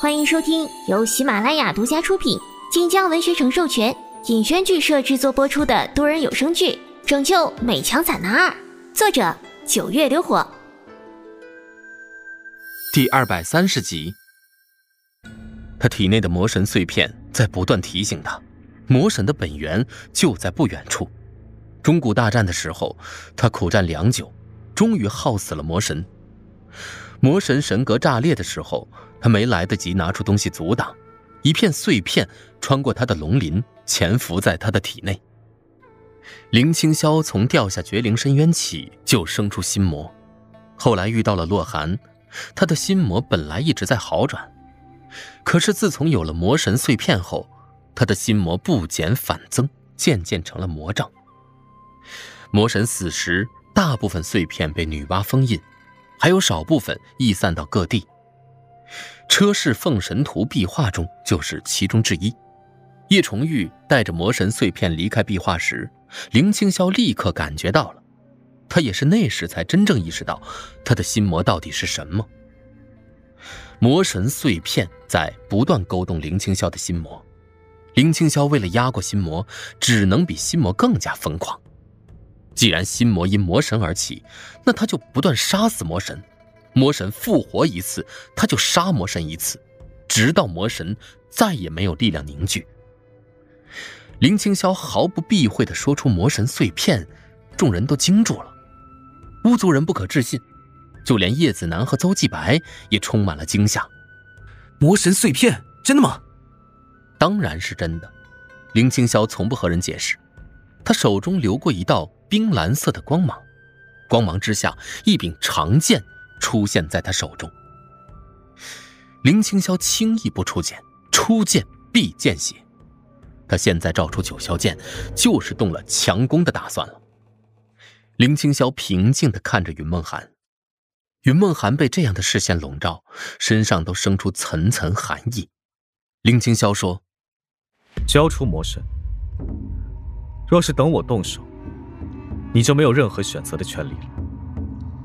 欢迎收听由喜马拉雅独家出品、晋江文学城授权、尹轩剧社制作播出的多人有声剧《拯救美强惨男二》，作者九月流火，第二百三十集。他体内的魔神碎片在不断提醒他，魔神的本源就在不远处。中古大战的时候，他苦战良久，终于耗死了魔神。魔神神格炸裂的时候，他没来得及拿出东西阻挡，一片碎片穿过他的龙鳞，潜伏在他的体内。林清霄从掉下绝灵深渊起就生出心魔，后来遇到了洛寒，他的心魔本来一直在好转，可是自从有了魔神碎片后，他的心魔不减反增，渐渐成了魔障。魔神死时，大部分碎片被女娲封印。还有少部分逸散到各地。车氏奉神图壁画中就是其中之一。叶重玉带着魔神碎片离开壁画时，林清霄立刻感觉到了。他也是那时才真正意识到，他的心魔到底是什么。魔神碎片在不断勾动林清霄的心魔。林清霄为了压过心魔，只能比心魔更加疯狂。既然心魔因魔神而起，那他就不断杀死魔神，魔神复活一次，他就杀魔神一次，直到魔神再也没有力量凝聚。林清霄毫不避讳地说出魔神碎片，众人都惊住了。巫族人不可置信，就连叶子楠和邹继白也充满了惊吓。魔神碎片，真的吗？当然是真的。林清霄从不和人解释，他手中留过一道。冰蓝色的光芒，光芒之下，一柄长剑出现在他手中。林清霄轻易不出剑，出剑必见血。他现在照出九霄剑，就是动了强攻的打算了。林清霄平静地看着云梦寒，云梦寒被这样的视线笼罩，身上都生出层层寒意。林清霄说：“交出魔神，若是等我动手。”你就没有任何选择的权利了。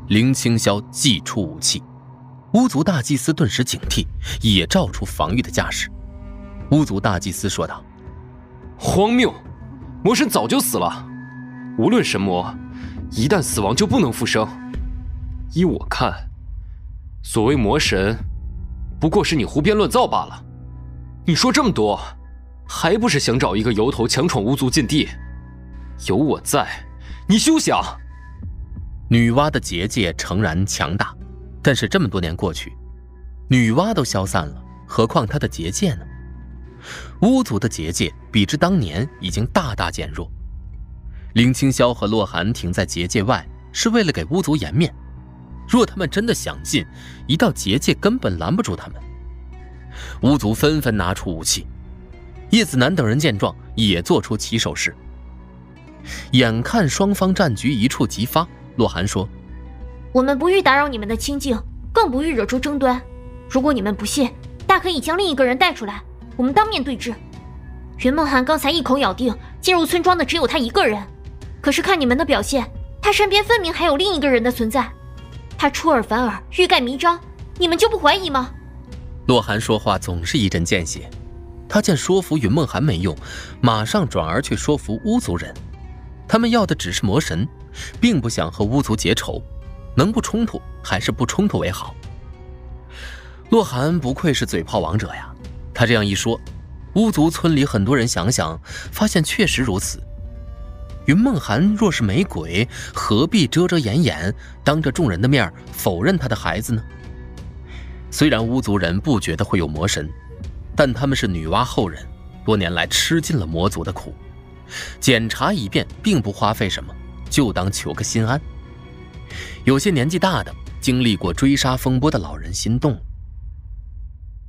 林清霄祭出武器，巫族大祭司顿时警惕，也照出防御的架势。巫族大祭司说道：“荒谬！魔神早就死了。无论神魔，一旦死亡就不能复生。依我看，所谓魔神，不过是你胡编乱造罢了。你说这么多，还不是想找一个由头强闯巫族禁地？有我在。”你休想！女娲的结界诚然强大，但是这么多年过去，女娲都消散了，何况她的结界呢？巫族的结界比之当年已经大大减弱。林清霄和洛寒停在结界外，是为了给巫族颜面。若他们真的想进，一道结界根本拦不住他们。巫族纷纷拿出武器，叶子楠等人见状，也做出起手式。眼看双方战局一触即发，洛寒说：“我们不欲打扰你们的清静，更不欲惹出争端。如果你们不信，大可以将另一个人带出来，我们当面对质。”云梦涵刚才一口咬定进入村庄的只有他一个人，可是看你们的表现，他身边分明还有另一个人的存在。他出尔反尔，欲盖弥彰，你们就不怀疑吗？洛寒说话总是一针见血，他见说服云梦涵没用，马上转而去说服巫族人。他们要的只是魔神，并不想和巫族结仇，能不冲突还是不冲突为好。洛寒不愧是嘴炮王者呀，他这样一说，巫族村里很多人想想，发现确实如此。云梦寒若是没鬼，何必遮遮掩掩，当着众人的面否认他的孩子呢？虽然巫族人不觉得会有魔神，但他们是女娲后人，多年来吃尽了魔族的苦。检查一遍并不花费什么，就当求个心安。有些年纪大的、经历过追杀风波的老人心动了。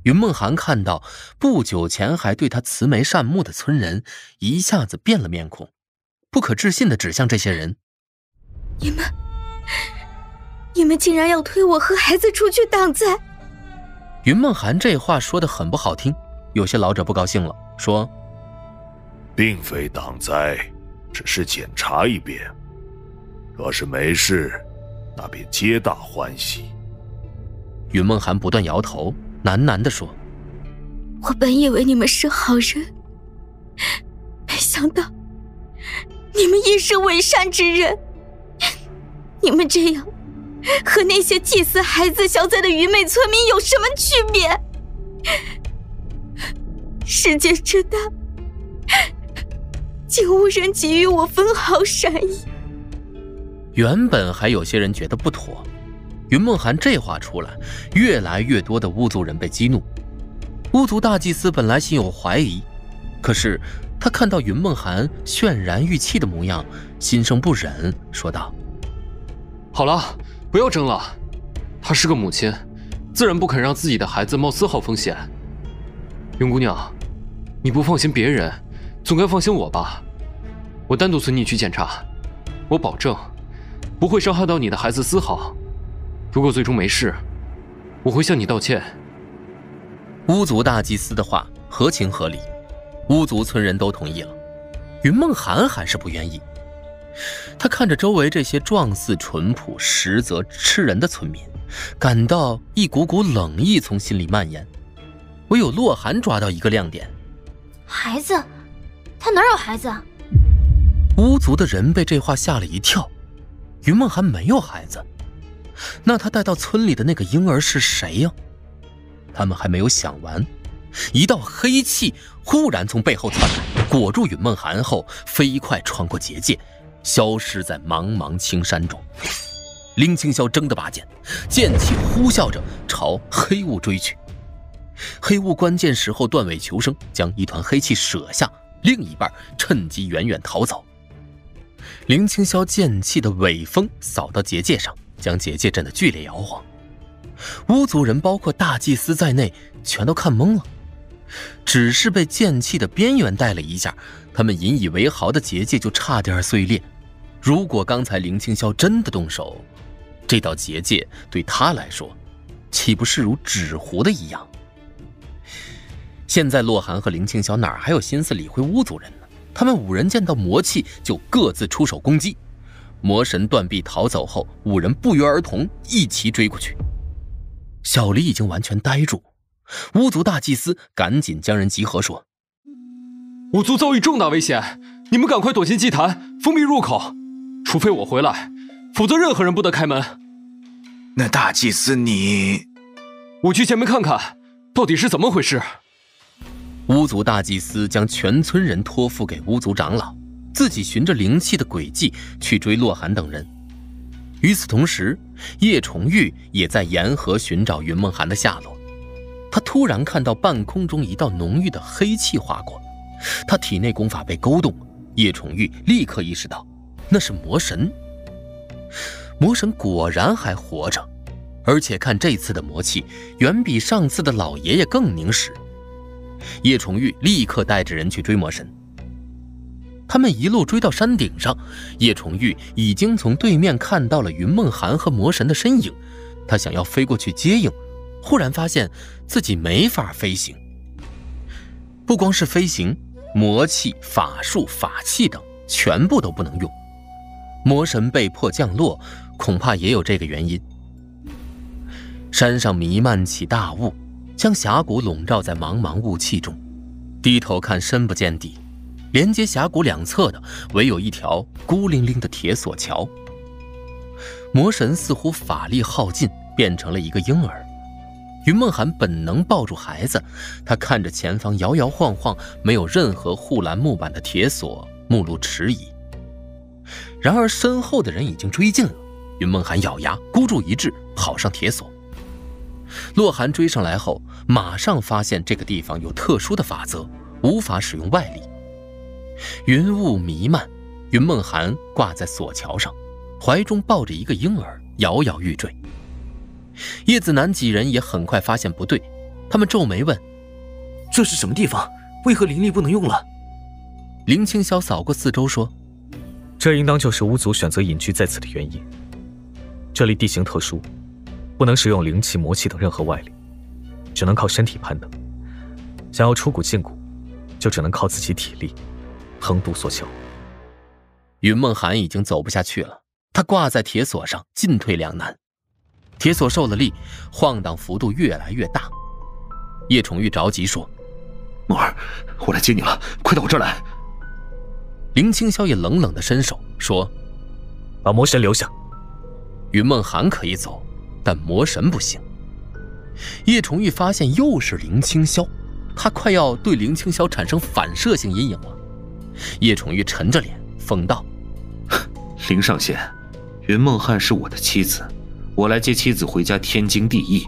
云梦涵看到不久前还对他慈眉善目的村人，一下子变了面孔，不可置信地指向这些人：“你们，你们竟然要推我和孩子出去挡灾！”云梦涵这话说的很不好听，有些老者不高兴了，说。并非挡灾，只是检查一遍。若是没事，那便皆大欢喜。云梦寒不断摇头，喃喃地说：“我本以为你们是好人，没想到你们亦是伪善之人。你们这样，和那些祭祀孩子消灾的愚昧村民有什么区别？世界之大，竟无人给予我分毫善意。原本还有些人觉得不妥，云梦涵这话出来，越来越多的巫族人被激怒。巫族大祭司本来心有怀疑，可是他看到云梦涵渲然欲泣的模样，心生不忍，说道：“好了，不要争了。她是个母亲，自然不肯让自己的孩子冒丝毫风险。云姑娘，你不放心别人，总该放心我吧？我单独随你去检查，我保证。”不会伤害到你的孩子丝毫。如果最终没事，我会向你道歉。巫族大祭司的话合情合理，巫族村人都同意了。云梦涵还是不愿意。他看着周围这些状似淳朴，实则吃人的村民，感到一股股冷意从心里蔓延。唯有洛寒抓到一个亮点：孩子，他哪有孩子啊？巫族的人被这话吓了一跳。云梦涵没有孩子，那他带到村里的那个婴儿是谁呀？他们还没有想完，一道黑气忽然从背后窜来，裹住云梦涵后，飞快穿过结界，消失在茫茫青山中。林青霄争得拔剑，剑气呼啸着朝黑雾追去。黑雾关键时候断尾求生，将一团黑气舍下，另一半趁机远远逃走。林青霄剑气的尾风扫到结界上，将结界震得剧烈摇晃。巫族人，包括大祭司在内，全都看懵了。只是被剑气的边缘带了一下，他们引以为豪的结界就差点碎裂。如果刚才林青霄真的动手，这道结界对他来说，岂不是如纸糊的一样？现在洛寒和林青霄哪还有心思理会巫族人呢？他们五人见到魔气就各自出手攻击，魔神断臂逃走后，五人不约而同一齐追过去。小黎已经完全呆住，巫族大祭司赶紧将人集合说：“五族遭遇重大危险，你们赶快躲进祭坛，封闭入口，除非我回来，否则任何人不得开门。”那大祭司你，我去前面看看，到底是怎么回事。巫族大祭司将全村人托付给巫族长老，自己循着灵气的轨迹去追洛寒等人。与此同时，叶崇玉也在沿河寻找云梦寒的下落。他突然看到半空中一道浓郁的黑气划过，他体内功法被勾动。叶崇玉立刻意识到，那是魔神。魔神果然还活着，而且看这次的魔气，远比上次的老爷爷更凝实。叶崇玉立刻带着人去追魔神。他们一路追到山顶上，叶崇玉已经从对面看到了云梦涵和魔神的身影。他想要飞过去接应，忽然发现自己没法飞行。不光是飞行，魔气、法术、法器等全部都不能用。魔神被迫降落，恐怕也有这个原因。山上弥漫起大雾。将峡谷笼罩在茫茫雾气中，低头看深不见底，连接峡谷两侧的唯有一条孤零零的铁索桥。魔神似乎法力耗尽，变成了一个婴儿。云梦涵本能抱住孩子，他看着前方摇摇晃晃、没有任何护栏木板的铁索，目露迟疑。然而身后的人已经追近了，云梦涵咬牙，孤注一掷，跑上铁索。洛寒追上来后，马上发现这个地方有特殊的法则，无法使用外力。云雾弥漫，云梦涵挂在索桥上，怀中抱着一个婴儿，摇摇欲坠。叶子楠几人也很快发现不对，他们皱眉问：“这是什么地方？为何灵力不能用了？”林青霄扫过四周说：“这应当就是巫族选择隐居在此的原因。这里地形特殊。”不能使用灵气、魔气等任何外力，只能靠身体攀登。想要出谷进谷，就只能靠自己体力横渡索桥。云梦涵已经走不下去了，他挂在铁索上，进退两难。铁索受了力，晃荡幅度越来越大。叶崇玉着急说：“梦儿，我来接你了，快到我这儿来。林青霄也冷冷的伸手说：“把魔神留下。”云梦涵可以走，但魔神不行。叶崇玉发现又是林青霄，他快要对林青霄产生反射性阴影了。叶崇玉沉着脸讽道：“林上仙，云梦汉是我的妻子，我来接妻子回家天经地义，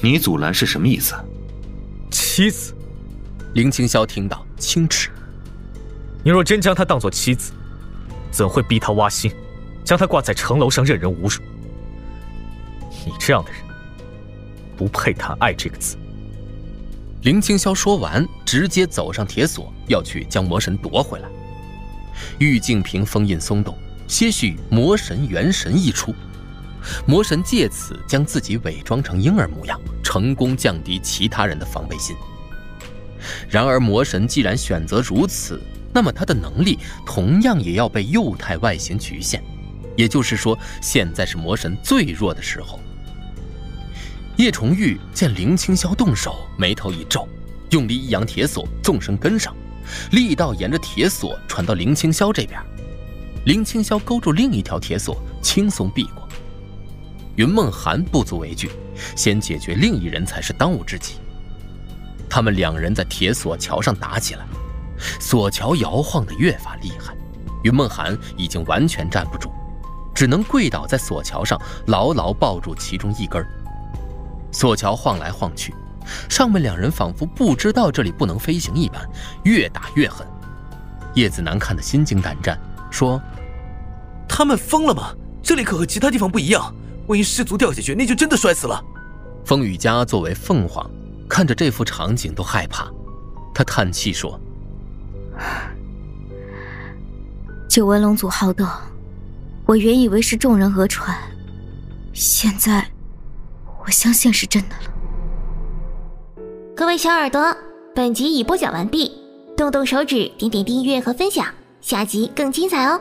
你阻拦是什么意思？”妻子，林青霄听到轻齿。你若真将她当做妻子，怎会逼她挖心，将她挂在城楼上任人侮辱？你这样的人，不配谈爱这个字。林青霄说完，直接走上铁索，要去将魔神夺回来。玉净瓶封印松动，些许魔神元神一出，魔神借此将自己伪装成婴儿模样，成功降低其他人的防备心。然而，魔神既然选择如此，那么他的能力同样也要被幼态外形局限。也就是说，现在是魔神最弱的时候。叶崇玉见林青霄动手，眉头一皱，用力一扬铁索，纵身跟上，力道沿着铁索传到林青霄这边。林青霄勾住另一条铁索，轻松避过。云梦涵不足为惧，先解决另一人才是当务之急。他们两人在铁索桥上打起来，索桥摇晃得越发厉害，云梦涵已经完全站不住，只能跪倒在索桥上，牢牢抱住其中一根。索桥晃来晃去，上面两人仿佛不知道这里不能飞行一般，越打越狠。叶子楠看得心惊胆战，说：“他们疯了吗？这里可和其他地方不一样，万一失足掉下去，那就真的摔死了。”风雨家作为凤凰，看着这幅场景都害怕，他叹气说：“久闻龙族好斗，我原以为是众人讹传，现在……”我相信是真的了。各位小耳朵，本集已播讲完毕，动动手指，点点订阅和分享，下集更精彩哦。